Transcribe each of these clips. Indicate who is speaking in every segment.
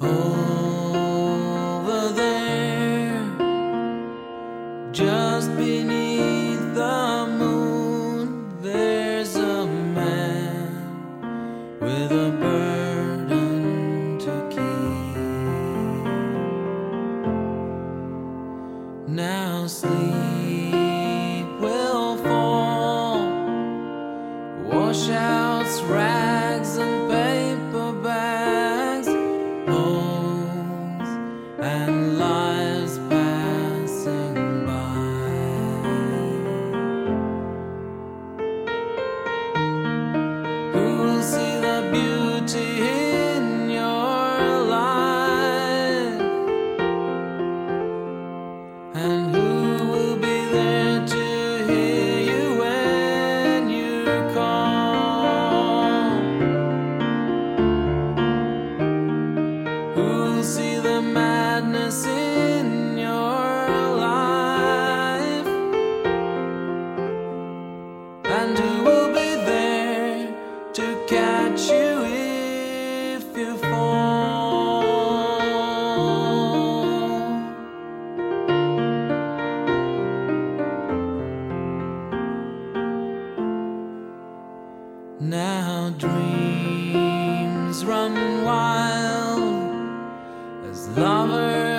Speaker 1: Over there, just beneath the moon, there's a man with a burden to keep. Now sleep will fall, washouts. Right see the madness in your life, and who will be there to catch you if you fall? Now dreams run wild Lover.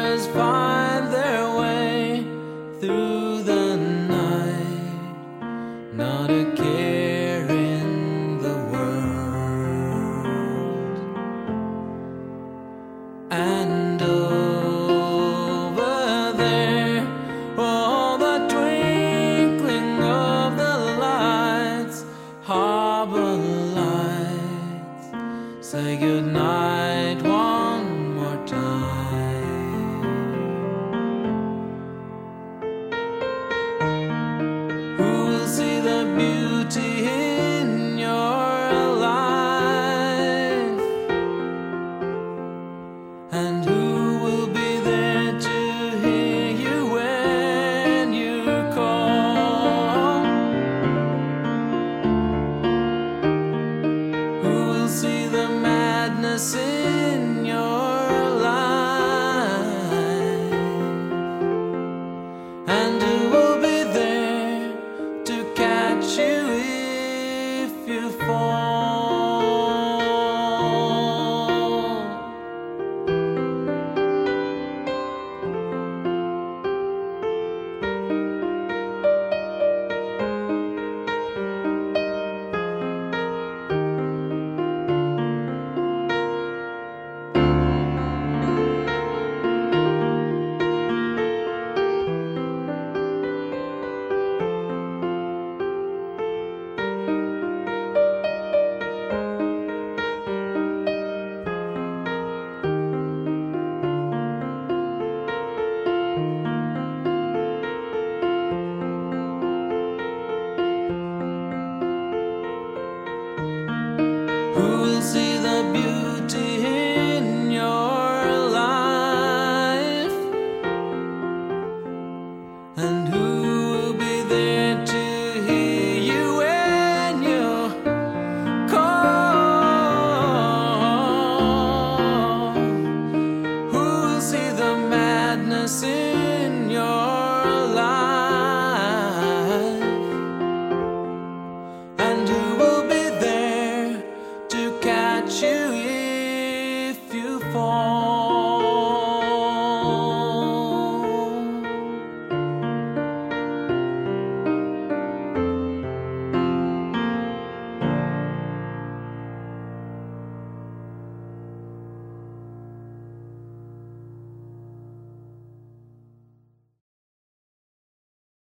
Speaker 1: see the madness in in your